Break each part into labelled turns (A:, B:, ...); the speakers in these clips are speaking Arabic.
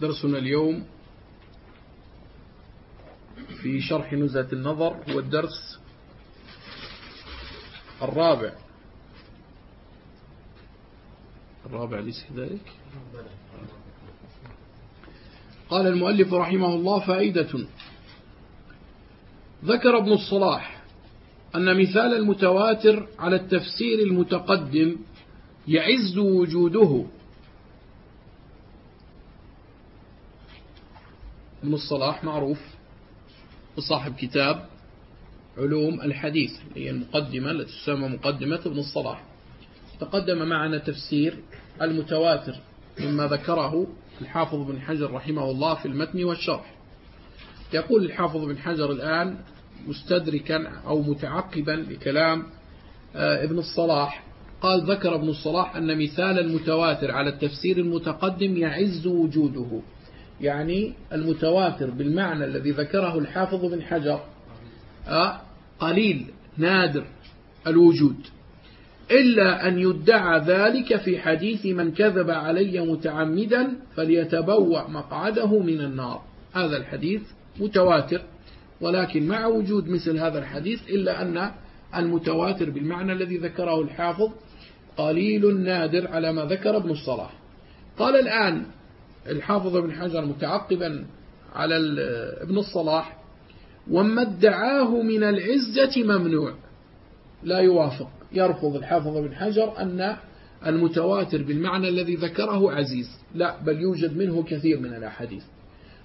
A: درسنا اليوم في شرح نزهة النظر هو الدرس الرابع. الرابع ليس كذلك؟ قال المؤلف رحمه الله فائدة. ذكر ابن الصلاح أن مثال المتواتر على التفسير المتقدم يعز وجوده. ابن الصلاح معروف صاحب كتاب علوم الحديث هي المقدمة التي تسمى مقدمة ابن الصلاح. تقدم معنا تفسير المتواتر مما ذكره الحافظ بن حجر رحمه الله في المتن والشرح. يقول الحافظ بن حجر الآن مستدركا أو متعقبا لكلام آه، ابن الصلاح. قال ذكر ابن الصلاح أن مثال المتواتر على التفسير المتقدم يعز وجوده. يعني المتواتر بالمعنى الذي ذكره الحافظ بن حجر آه، قليل نادر الوجود. إلا أن يدعى ذلك في حديث من كذب علي متعمدا فليتبوأ مقعده من النار. هذا الحديث متواتر ولكن مع وجود مثل هذا الحديث إلا أن المتواتر بالمعنى الذي ذكره الحافظ قليل نادر على ما ذكر ابن الصلاح. قال الآن الحافظ ابن حجر متعقبا على ابن الصلاح وما ادعاه من العزة ممنوع. لا يوافق. يرفض الحافظ ابن حجر أن المتواتر بالمعنى الذي ذكره عزيز. لا بل يوجد منه كثير من الأحاديث.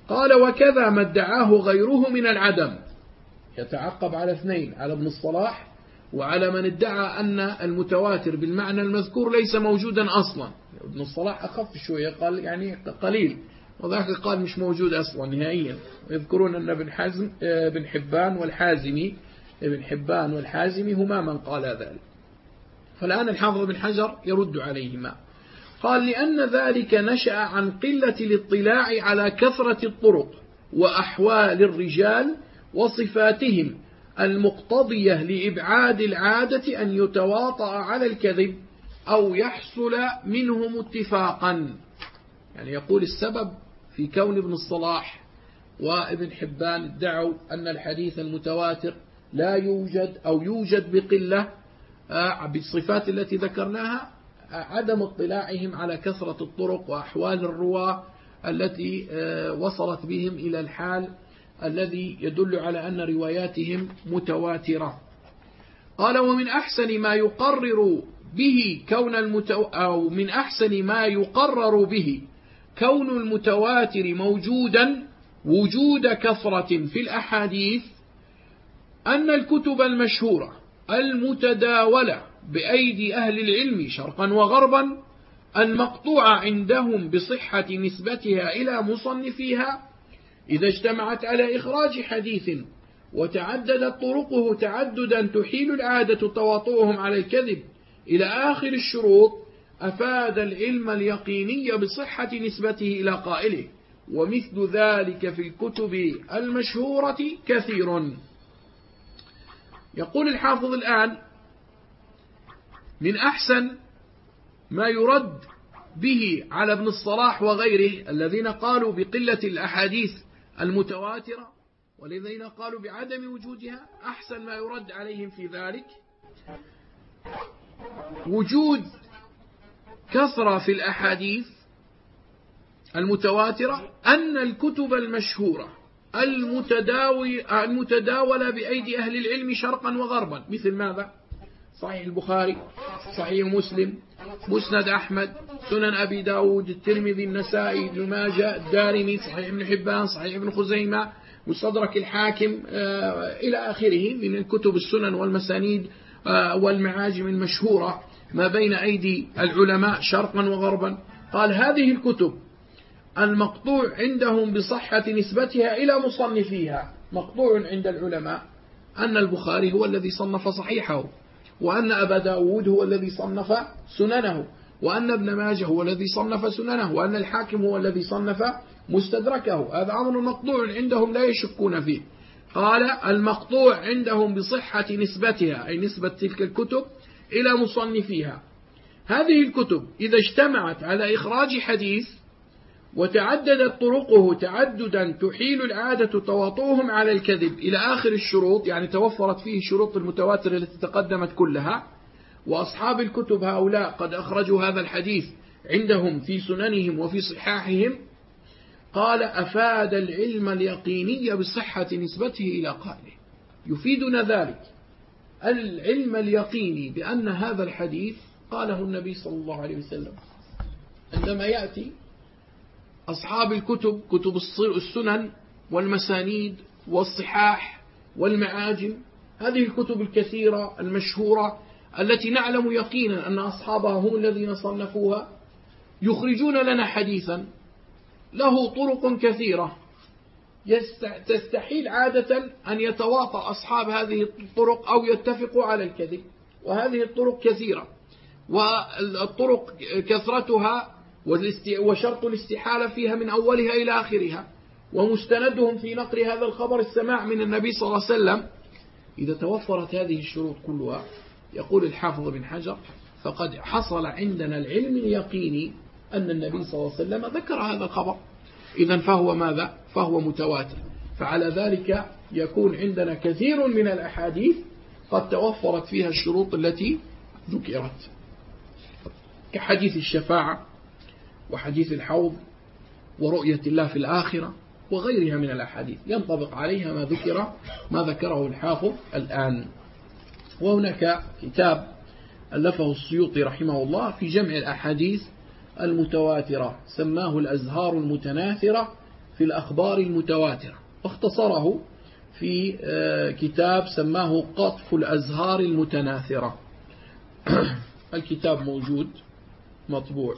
A: قال وكذا ما ادعاه غيره من العدم. يتعقب على اثنين على ابن الصلاح وعلى من ادعى أن المتواتر بالمعنى المذكور ليس موجودا أصلا. ابن الصلاح أخف شوية قال يعني قليل وذاك قال مش موجود أصلا نهائيا. يذكرون أن ابن, حزم ابن حبان والحازمي ابن حبان والحازمي هما من قال ذلك. فالآن الحافظ بن حجر يرد عليهما. قال لأن ذلك نشأ عن قلة الاطلاع على كثرة الطرق وأحوال الرجال وصفاتهم المقتضية لإبعاد العادة أن يتواطأ على الكذب. أو يحصل منهم اتفاقا. يعني يقول السبب في كون ابن الصلاح وابن حبان ادعوا أن الحديث المتواتر لا يوجد أو يوجد بقلة آه، بالصفات التي ذكرناها عدم اطلاعهم على كثرة الطرق وأحوال الرواة التي آه، وصلت بهم إلى الحال الذي يدل على أن رواياتهم متواترة. قال ومن أحسن ما يقرر به كون المتو... أو من أحسن ما يقرر به كون المتواتر موجودا وجود كثرة في الأحاديث أن الكتب المشهورة المتداولة بأيدي أهل العلم شرقا وغربا المقطوعة عندهم بصحة نسبتها إلى مصنفيها إذا اجتمعت على إخراج حديث وتعددت طرقه تعددا تحيل العادة تواطؤهم على الكذب إلى آخر الشروط أفاد العلم اليقيني بصحة نسبته إلى قائله ومثل ذلك في الكتب المشهورة كثير. يقول الحافظ الآن من أحسن ما يرد به على ابن الصلاح وغيره الذين قالوا بقلة الأحاديث المتواترة والذين قالوا بعدم وجودها أحسن ما يرد عليهم في ذلك وجود كثرة في الأحاديث المتواترة أن الكتب المشهورة المتداولة بأيدي أهل العلم شرقا وغربا. مثل ماذا؟ صحيح البخاري صحيح مسلم مسند أحمد سنن أبي داود الترمذي النسائي ابن ماجه الدارمي صحيح ابن حبان صحيح ابن خزيمة مستدرك الحاكم آه، إلى آخره من الكتب السنن والمسانيد والمعاجم المشهورة ما بين أيدي العلماء شرقا وغربا. قال هذه الكتب المقطوع عندهم بصحة نسبتها إلى مصنفيها. مقطوع عند العلماء أن البخاري هو الذي صنف صحيحه وأن أبا داود هو الذي صنف سننه وأن ابن ماجه هو الذي صنف سننه وأن الحاكم هو الذي صنف مستدركه. هذا أمر مقطوع عندهم لا يشكون فيه. قال المقطوع عندهم بصحة نسبتها أي نسبة تلك الكتب إلى مصنفيها. هذه الكتب إذا اجتمعت على إخراج حديث وتعددت طرقه تعددا تحيل العادة تواطؤهم على الكذب إلى آخر الشروط يعني توفرت فيه شروط المتواتر التي تقدمت كلها وأصحاب الكتب هؤلاء قد أخرجوا هذا الحديث عندهم في سننهم وفي صحاحهم قال أفاد العلم اليقيني بصحة نسبته إلى قائله. يفيدنا ذلك. العلم اليقيني بأن هذا الحديث قاله النبي صلى الله عليه وسلم. عندما يأتي أصحاب الكتب كتب السنن والمسانيد والصحاح والمعاجم هذه الكتب الكثيرة المشهورة التي نعلم يقينا أن أصحابها هم الذين صنفوها يخرجون لنا حديثا له طرق كثيرة. تستحيل عادة أن يتواطى أصحاب هذه الطرق أو يتفقوا على الكذب وهذه الطرق كثيرة. والطرق كثرتها وشرط الاستحالة فيها من أولها إلى آخرها. ومستندهم في نقل هذا الخبر السماع من النبي صلى الله عليه وسلم. إذا توفرت هذه الشروط كلها يقول الحافظ بن حجر فقد حصل عندنا العلم اليقيني أن النبي صلى الله عليه وسلم ذكر هذا الخبر. إذا فهو ماذا؟ فهو متواتر. فعلى ذلك يكون عندنا كثير من الأحاديث قد توفرت فيها الشروط التي ذكرت. كحديث الشفاعة وحديث الحوض ورؤية الله في الآخرة وغيرها من الأحاديث. ينطبق عليها ما ذكر ما ذكره الحافظ الآن. وهناك كتاب ألفه السيوطي رحمه الله في جمع الأحاديث المتواترة سماه الأزهار المتناثرة في الأخبار المتواترة. واختصره في آه، كتاب سماه قطف الأزهار المتناثرة. الكتاب موجود مطبوع.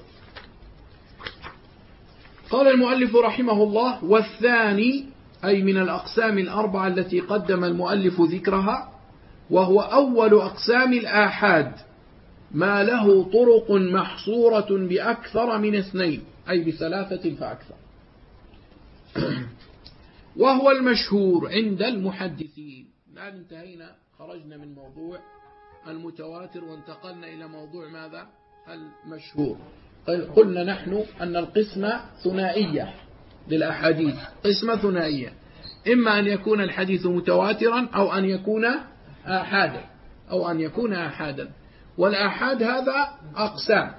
A: قال المؤلف رحمه الله والثاني أي من الأقسام الأربعة التي قدم المؤلف ذكرها وهو أول أقسام الآحاد. ما له طرق محصورة بأكثر من اثنين أي بثلاثة فأكثر. وهو المشهور عند المحدثين. الآن انتهينا خرجنا من موضوع المتواتر وانتقلنا إلى موضوع ماذا؟ المشهور. قلنا نحن أن القسمة ثنائية للأحاديث. قسمة ثنائية. إما أن يكون الحديث متواترا أو أن يكون آحادا أو أن يكون آحادا. والآحاد هذا أقسام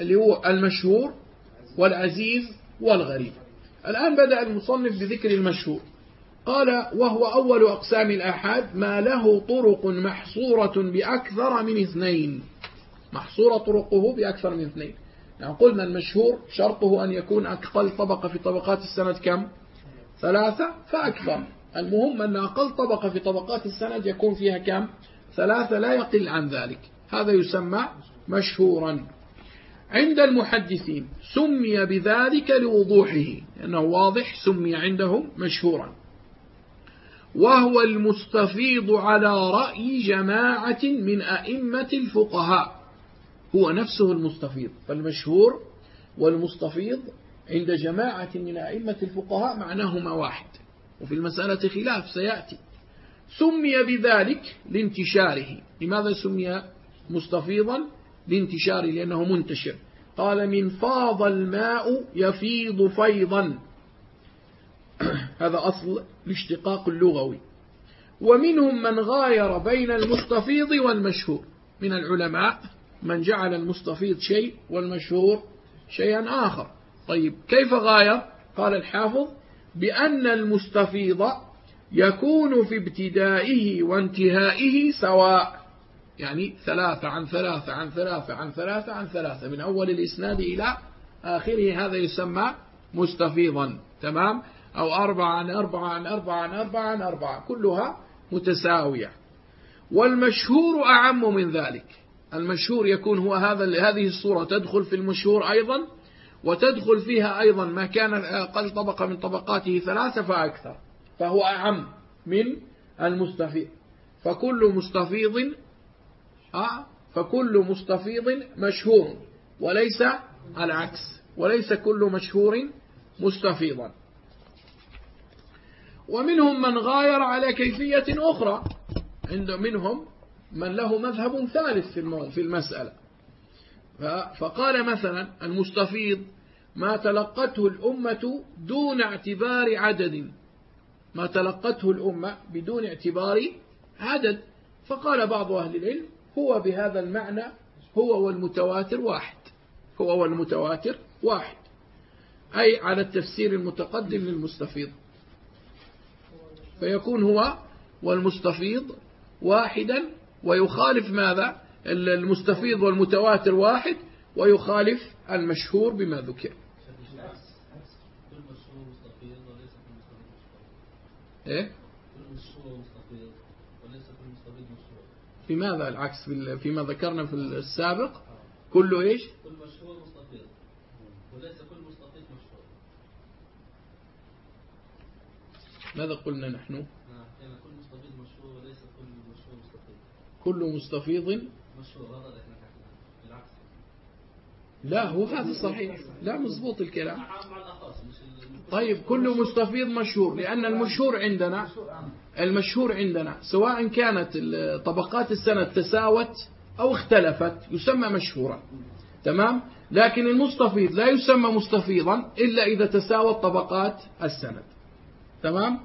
A: اللي هو المشهور والعزيز والغريب. الآن بدأ المصنف بذكر المشهور. قال وهو أول أقسام الآحاد ما له طرق محصورة بأكثر من اثنين. محصورة طرقه بأكثر من اثنين. يعني قلنا المشهور شرطه أن يكون أقل طبقة في طبقات السند كم؟ ثلاثة فأكثر المهم أن أقل طبقة في طبقات السند يكون فيها كم؟ ثلاثة لا يقل عن ذلك. هذا يسمى مشهورا. عند المحدثين سمي بذلك لوضوحه لأنه واضح سمي عندهم مشهورا. وهو المستفيض على رأي جماعة من أئمة الفقهاء. هو نفسه المستفيض فالمشهور والمستفيض عند جماعة من أئمة الفقهاء معناهما واحد. وفي المسألة خلاف سيأتي. سمي بذلك لانتشاره. لماذا سمي؟ مستفيضا لانتشاره لأنه منتشر. قال من فاض الماء يفيض فيضا. هذا أصل الاشتقاق اللغوي. ومنهم من غاير بين المستفيض والمشهور. من العلماء من جعل المستفيض شيء والمشهور شيئا آخر. طيب كيف غاير؟ قال الحافظ بأن المستفيض يكون في ابتدائه وانتهائه سواء. يعني ثلاثة عن ثلاثة عن ثلاثة عن ثلاثة عن ثلاثة من أول الإسناد إلى آخره هذا يسمى مستفيضا تمام؟ أو أربعة عن أربعة عن أربعة عن أربعة عن أربعة كلها متساوية. والمشهور أعم من ذلك المشهور يكون هو هذا هذه الصورة تدخل في المشهور أيضا وتدخل فيها أيضا ما كان أقل طبقة من طبقاته ثلاثة فأكثر فهو أعم من المستفيض. فكل مستفيض فكل مستفيض مشهور وليس العكس وليس كل مشهور مستفيضا. ومنهم من غاير على كيفية أخرى عند منهم من له مذهب ثالث في المسألة. فقال مثلا المستفيض ما تلقته الأمة دون اعتبار عدد. ما تلقته الأمة بدون اعتبار عدد. فقال بعض أهل العلم هو بهذا المعنى هو والمتواتر واحد. هو والمتواتر واحد. أي على التفسير المتقدم للمستفيض. فيكون هو والمستفيض واحدا ويخالف ماذا؟ المستفيض والمتواتر واحد ويخالف المشهور بما ذكر. إيه؟ في ماذا العكس فيما ذكرنا في السابق؟ كله إيش؟
B: كل مشهور مستفيض وليس كل مستفيض مشهور
A: ماذا قلنا نحن؟
B: نعم يعني كل مستفيض مشهور وليس كل مشهور مستفيض
A: كل مستفيض
B: مشهور هذا
A: لا هو هذا صحيح. لا مضبوط الكلام. طيب كل مستفيض مشهور لأن المشهور عندنا المشهور عندنا سواء كانت طبقات السند تساوت أو اختلفت يسمى مشهورا. تمام؟ لكن المستفيض لا يسمى مستفيضا إلا إذا تساوت طبقات السند تمام؟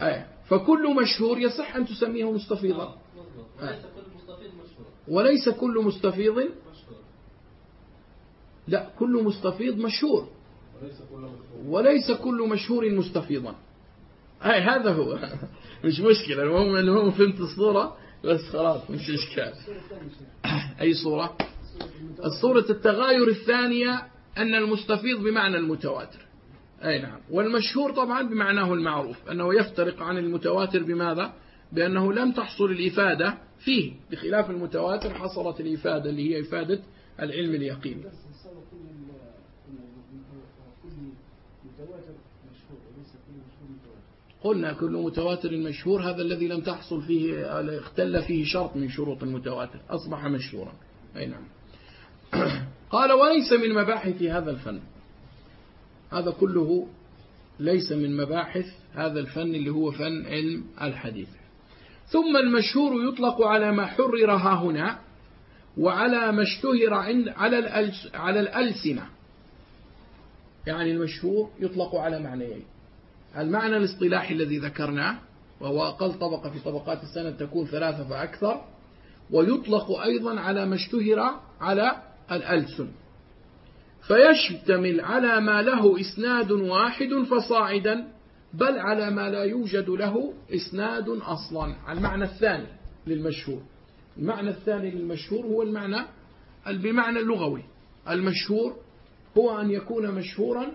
A: أي. فكل مشهور يصح أن تسميه مستفيضا.
B: آه، مظبوط وليس كل مستفيض مشهور
A: وليس كل مستفيض
B: مشهور
A: لا كل مستفيض مشهور. وليس كل مشهور مستفيضا. هاي هذا هو. مش مشكلة. المهم المهم فهمت الصورة بس خلاص مش إشكال. أي صورة؟ الصورة التغاير الثانية أن المستفيض بمعنى المتواتر. أي نعم. والمشهور طبعا بمعناه المعروف أنه يفترق عن المتواتر بماذا؟ بأنه لم تحصل الإفادة فيه. بخلاف المتواتر حصلت الإفادة اللي هي إفادة العلم اليقيني
C: بس نتصور كل ال- كل متواتر مشهور وليس كل مشهور متواتر
A: قلنا كل متواتر مشهور هذا الذي لم تحصل فيه اختل فيه شرط من شروط المتواتر. أصبح مشهورا. أي نعم. قال وليس من مباحث هذا الفن. هذا كله ليس من مباحث هذا الفن اللي هو فن علم الحديث. ثم المشهور يطلق على ما حرر هنا وعلى ما اشتهر عند على على الألسنة. يعني المشهور يطلق على معنيين. المعنى الاصطلاحي الذي ذكرناه وهو أقل طبقة في طبقات السنة تكون ثلاثة فأكثر ويطلق أيضا على ما اشتهر على الألسن. فيشتمل على ما له إسناد واحد فصاعدا بل على ما لا يوجد له إسناد أصلا. المعنى الثاني للمشهور. المعنى الثاني للمشهور هو المعنى بمعنى اللغوي المشهور هو أن يكون مشهورا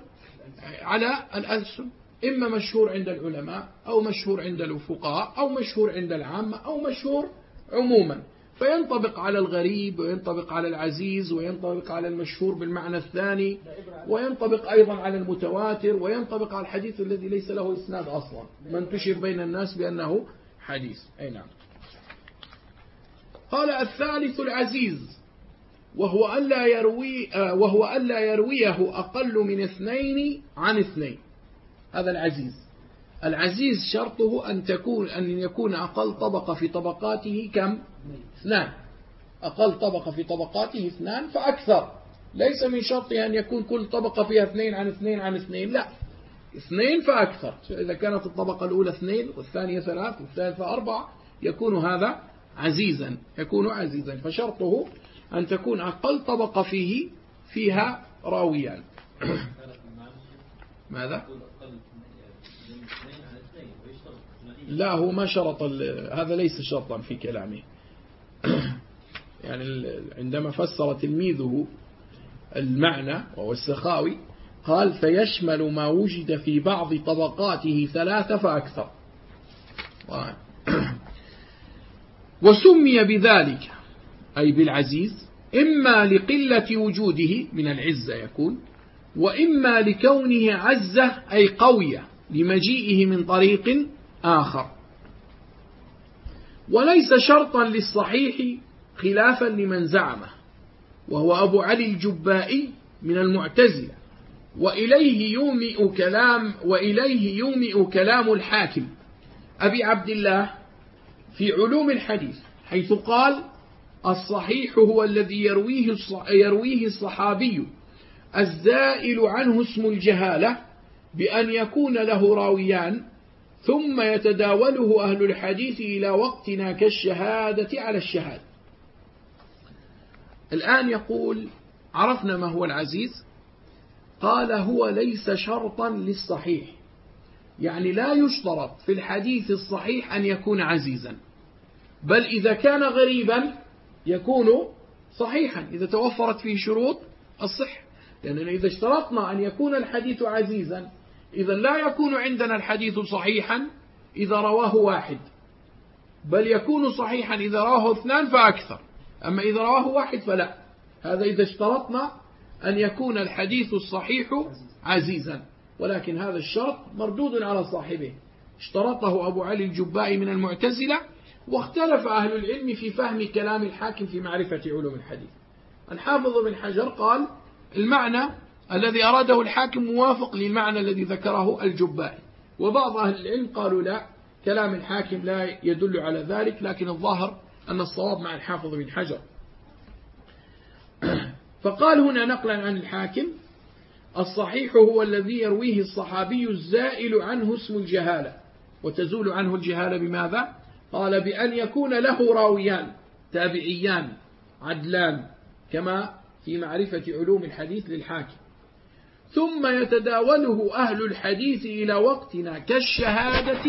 A: على الألسن إما مشهور عند العلماء أو مشهور عند الفقهاء أو مشهور عند العامة أو مشهور عموما. فينطبق على الغريب وينطبق على العزيز وينطبق على المشهور بالمعنى الثاني وينطبق أيضا على المتواتر وينطبق على الحديث الذي ليس له إسناد أصلا. منتشر بين الناس بأنه حديث. أي نعم. قال الثالث العزيز وهو ألا يروي آه، وهو ألا يرويه أقل من اثنين عن اثنين. هذا العزيز. العزيز شرطه أن تكون أن يكون أقل طبقة في طبقاته كم؟ اثنان. أقل طبقة في طبقاته اثنان فأكثر. ليس من شرطه أن يكون كل طبقة فيها اثنين عن اثنين عن اثنين لا. اثنين فأكثر. إذا كانت الطبقة الأولى اثنين والثانية ثلاث والثالثة أربعة يكون هذا عزيزا يكون عزيزا. فشرطه أن تكون أقل طبقة فيه فيها راويان. ماذا؟ لا هو ما شرط هذا ليس شرطا في كلامه. يعني عندما فسر تلميذه المعنى وهو السخاوي قال فيشمل ما وجد في بعض طبقاته ثلاثة فأكثر. وسمي بذلك أي بالعزيز إما لقلة وجوده من العزة يكون وإما لكونه عزة أي قوية لمجيئه من طريق آخر. وليس شرطا للصحيح خلافا لمن زعمه وهو أبو علي الجبائي من المعتزلة وإليه يومئ كلام وإليه يومئ كلام الحاكم أبي عبد الله في علوم الحديث حيث قال الصحيح هو الذي يرويه يرويه الصحابي الزائل عنه اسم الجهالة بأن يكون له راويان ثم يتداوله أهل الحديث إلى وقتنا كالشهادة على الشهادة. الآن يقول عرفنا ما هو العزيز؟ قال هو ليس شرطا للصحيح. يعني لا يشترط في الحديث الصحيح أن يكون عزيزا. بل إذا كان غريبا يكون صحيحا إذا توفرت فيه شروط الصح لأننا إذا اشترطنا أن يكون الحديث عزيزا إذا لا يكون عندنا الحديث صحيحا إذا رواه واحد. بل يكون صحيحا إذا رواه اثنان فأكثر. أما إذا رواه واحد فلا. هذا إذا اشترطنا أن يكون الحديث الصحيح عزيزا. ولكن هذا الشرط مردود على صاحبه. اشترطه أبو علي الجبائي من المعتزلة واختلف أهل العلم في فهم كلام الحاكم في معرفة علوم الحديث. الحافظ بن حجر قال المعنى الذي أراده الحاكم موافق للمعنى الذي ذكره الجبائي. وبعض أهل العلم قالوا لا كلام الحاكم لا يدل على ذلك لكن الظاهر أن الصواب مع الحافظ بن حجر. فقال هنا نقلا عن الحاكم الصحيح هو الذي يرويه الصحابي الزائل عنه اسم الجهالة. وتزول عنه الجهالة بماذا؟ قال بأن يكون له راويان تابعيان عدلان كما في معرفة علوم الحديث للحاكم. ثم يتداوله أهل الحديث إلى وقتنا كالشهادة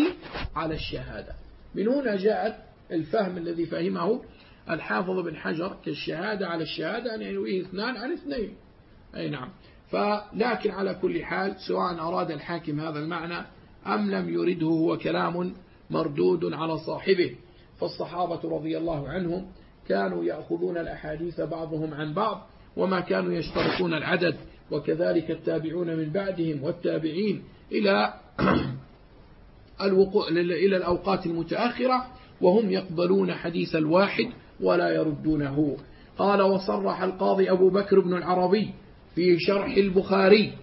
A: على الشهادة. من هنا جاءت الفهم الذي فهمه الحافظ بن حجر كالشهادة على الشهادة أن يرويه اثنان عن اثنين. أي نعم. فلكن على كل حال سواء أراد الحاكم هذا المعنى أم لم يرده هو كلام مردود على صاحبه. فالصحابة رضي الله عنهم كانوا يأخذون الأحاديث بعضهم عن بعض وما كانوا يشترطون العدد وكذلك التابعون من بعدهم والتابعين إلى الوقوع إلى الأوقات المتأخرة وهم يقبلون حديث الواحد ولا يردونه. قال وصرح القاضي أبو بكر بن العربي في شرح البخاري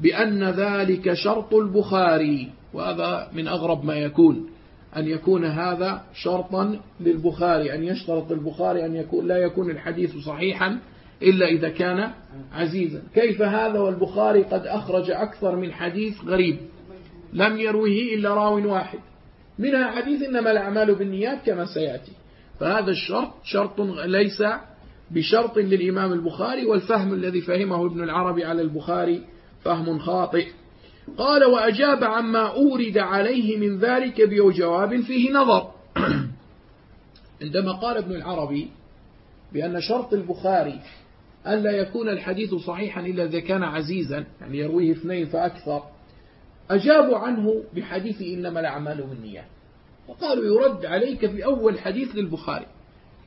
A: بأن ذلك شرط البخاري وهذا من أغرب ما يكون. أن يكون هذا شرطا للبخاري أن يشترط البخاري أن يكون لا يكون الحديث صحيحا إلا إذا كان عزيزا. كيف هذا؟ والبخاري قد أخرج أكثر من حديث غريب لم يرويه إلا راو واحد. منها حديث إنما الأعمال بالنيات كما سيأتي. فهذا الشرط شرط ليس بشرط للإمام البخاري والفهم الذي فهمه ابن العربي على البخاري فهم خاطئ. قال وأجاب عما أورد عليه من ذلك بجواب فيه نظر. عندما قال ابن العربي بأن شرط البخاري أن لا يكون الحديث صحيحا إلا إذا كان عزيزا يعني يرويه اثنين فأكثر أجابوا عنه بحديث إنما الأعمال بالنيات. وقالوا يرد عليك في أول حديث للبخاري.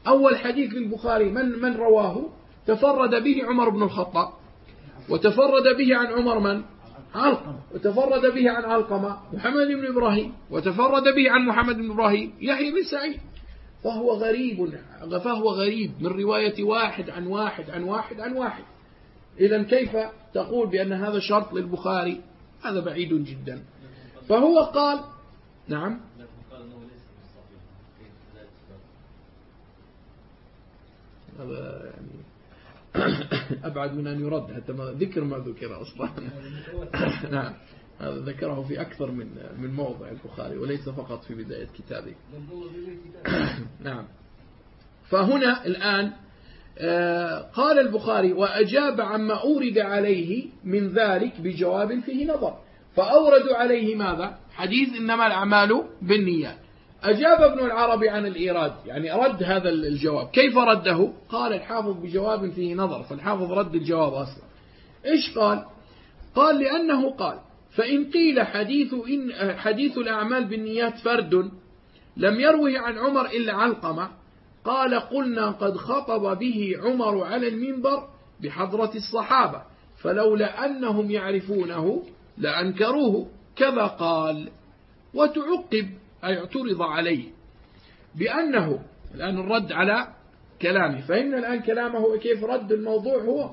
A: أول حديث للبخاري من من رواه؟ تفرد به عمر بن الخطاب. وتفرد به عن عمر من؟ علقمة. وتفرد به عن علقمة محمد بن إبراهيم. وتفرد به عن محمد بن إبراهيم يحيى بن سعيد. فهو غريب فهو غريب من رواية واحد عن واحد عن واحد عن واحد. إذا كيف تقول بأن هذا شرط للبخاري؟ هذا بعيد جدا. فهو قال نعم هذا يعني أبعد من أن يرد حتى ما ذكر ما ذكر أصلا. نعم. هذا ذكره في أكثر من من موضع البخاري وليس فقط في بداية كتابه. نعم. فهنا الآن آه، قال البخاري وأجاب عما أورد عليه من ذلك بجواب فيه نظر. فأوردوا عليه ماذا؟ حديث إنما الأعمال بالنيات. أجاب ابن العربي عن الإيراد يعني رد هذا الجواب. كيف رده؟ قال الحافظ بجواب فيه نظر فالحافظ رد الجواب أصلا. إيش قال؟ قال لأنه قال فإن قيل حديث, إن حديث الأعمال بالنيات فرد لم يروه عن عمر إلا علقمة قال قلنا قد خطب به عمر على المنبر بحضرة الصحابة فلولا أنهم يعرفونه لأنكروه كما قال. وتعقب أي اعترض عليه. بأنه الآن الرد على كلامه. فإن الآن كلامه كيف رد الموضوع هو؟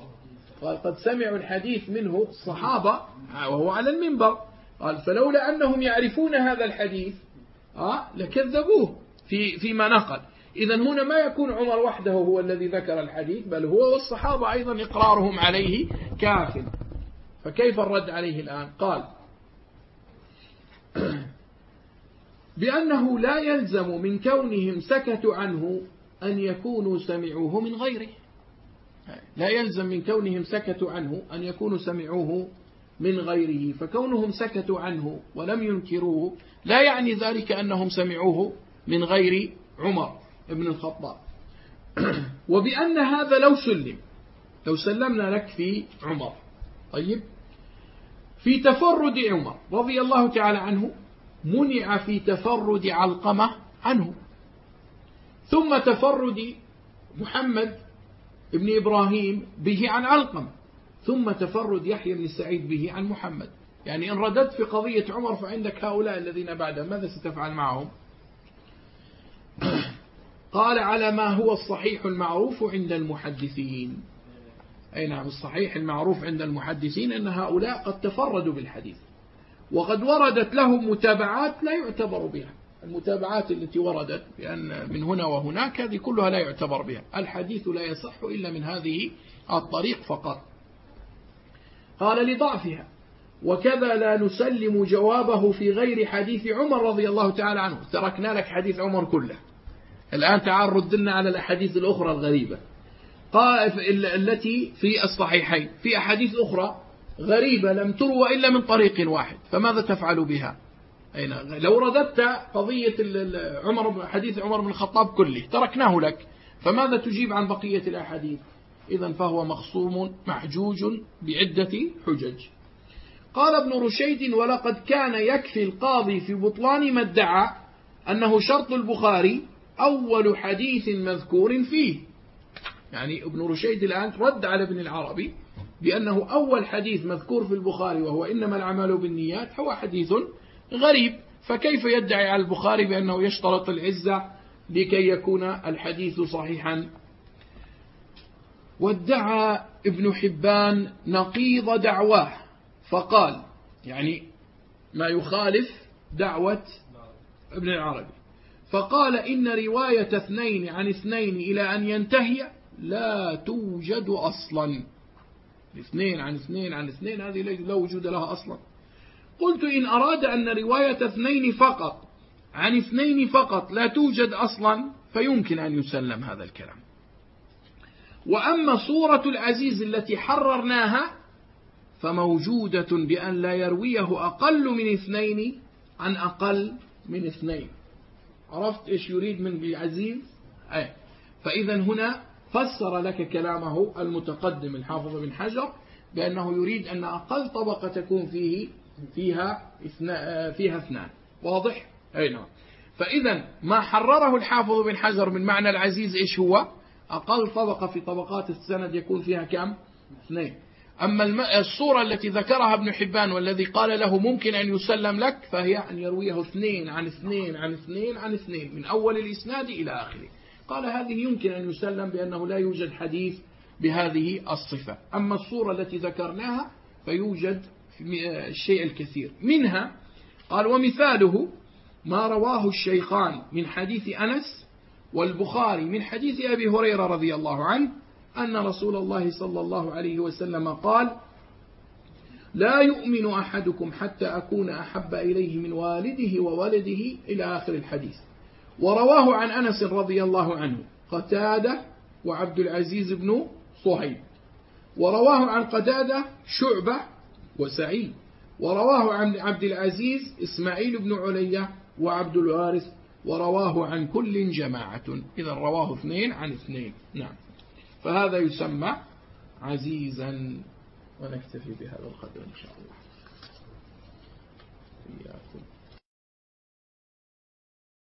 A: قال قد سمعوا الحديث منه الصحابة وهو على المنبر. قال فلولا أنهم يعرفون هذا الحديث آه لكذبوه في فيما نقل. إذا هنا ما يكون عمر وحده هو الذي ذكر الحديث بل هو والصحابة أيضا إقرارهم عليه كاف. فكيف الرد عليه الآن؟ قال بأنه لا يلزم من كونهم سكتوا عنه أن يكونوا سمعوه من غيره. لا يلزم من كونهم سكتوا عنه أن يكونوا سمعوه من غيره. فكونهم سكتوا عنه ولم ينكروه لا يعني ذلك أنهم سمعوه من غير عمر بن الخطاب. وبأن هذا لو سلم لو سلمنا لك في عمر. طيب. في تفرد عمر رضي الله تعالى عنه منع في تفرد علقمة عنه. ثم تفرد محمد ابن إبراهيم به عن علقم. ثم تفرد يحيى بن سعيد به عن محمد. يعني إن رددت في قضية عمر فعندك هؤلاء الذين بعده. ماذا ستفعل معهم؟ قال على ما هو الصحيح المعروف عند المحدثين. أي نعم الصحيح المعروف عند المحدثين أن هؤلاء قد تفردوا بالحديث. وقد وردت لهم متابعات لا يعتبر بها. المتابعات التي وردت بأن من هنا وهناك هذه كلها لا يعتبر بها. الحديث لا يصح إلا من هذه الطريق فقط. قال لضعفها وكذا لا نسلم جوابه في غير حديث عمر رضي الله تعالى عنه. تركنا لك حديث عمر كله. الآن تعال ردنا على الأحاديث الأخرى الغريبة. التي في الصحيحين. في أحاديث أخرى غريبة لم تروى إلا من طريق واحد فماذا تفعل بها؟ لو رددت قضية عمر حديث عمر بن الخطاب كله تركناه لك فماذا تجيب عن بقية الأحاديث؟ إذا فهو مخصوم محجوج بعدة حجج. قال ابن رشيد ولقد كان يكفي القاضي في بطلان ما ادعى أنه شرط البخاري أول حديث مذكور فيه. يعني ابن رشيد الآن رد على ابن العربي بأنه أول حديث مذكور في البخاري وهو إنما العمل بالنيات هو حديث غريب. فكيف يدعي على البخاري بأنه يشترط العزة لكي يكون الحديث صحيحا؟ وادعى ابن حبان نقيض دعواه فقال يعني ما يخالف دعوة ابن العربي. فقال إن رواية اثنين عن اثنين إلى أن ينتهي لا توجد أصلا. اثنين عن اثنين عن اثنين هذه لا وجود لها أصلا؟ قلت إن أراد أن رواية اثنين فقط عن اثنين فقط لا توجد أصلا فيمكن أن يسلم هذا الكلام. وأما صورة العزيز التي حررناها فموجودة بأن لا يرويه أقل من اثنين عن أقل من اثنين. عرفت إيش يريد من العزيز؟ أي فإذا هنا فسر لك كلامه المتقدم الحافظ بن حجر بأنه يريد أن أقل طبقة تكون فيه فيها فيها اثنان. واضح؟ أي نعم. فإذا ما حرره الحافظ بن حجر من معنى العزيز إيش هو؟ أقل طبقة في طبقات السند يكون فيها كم؟ اثنين. أما الصورة التي ذكرها ابن حبان والذي قال له ممكن أن يسلم لك فهي أن يرويه اثنين عن اثنين عن اثنين عن اثنين من أول الإسناد إلى آخره. قال هذه يمكن أن يسلم بأنه لا يوجد حديث بهذه الصفة. أما الصورة التي ذكرناها فيوجد الشيء الكثير. منها قال ومثاله ما رواه الشيخان من حديث أنس والبخاري من حديث أبي هريرة رضي الله عنه أن رسول الله صلى الله عليه وسلم قال لا يؤمن أحدكم حتى أكون أحب إليه من والده وولده إلى آخر الحديث. ورواه عن أنس رضي الله عنه قتادة وعبد العزيز بن صهيب. ورواه عن قتادة شعبة وسعيد. ورواه عن عبد العزيز إسماعيل بن علي وعبد الوارث. ورواه عن كل جماعة. إذا رواه اثنين عن اثنين. نعم. فهذا يسمى عزيزا. ونكتفي بهذا القدر إن شاء الله. إياكم.